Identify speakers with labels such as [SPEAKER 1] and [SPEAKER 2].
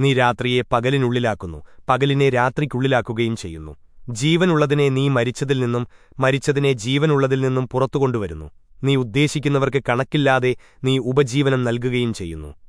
[SPEAKER 1] നീ രാത്രിയെ പകലിനുള്ളിലാക്കുന്നു പകലിനെ രാത്രിക്കുള്ളിലാക്കുകയും ചെയ്യുന്നു. ജീവനുള്ളതിനെ നീ മരിച്ചതിൽ നിന്നും മരിച്ചതിനെ ജീവനുള്ളതിൽ നിന്നും പുറത്തുകൊണ്ടുവരുന്നു. നീ ഉദ്ദേശിക്കുന്നവർക്ക് കണക്കില്ലാതെ നീ ഉപജീവനം നൽകുകയും ചെയ്യുന്നു.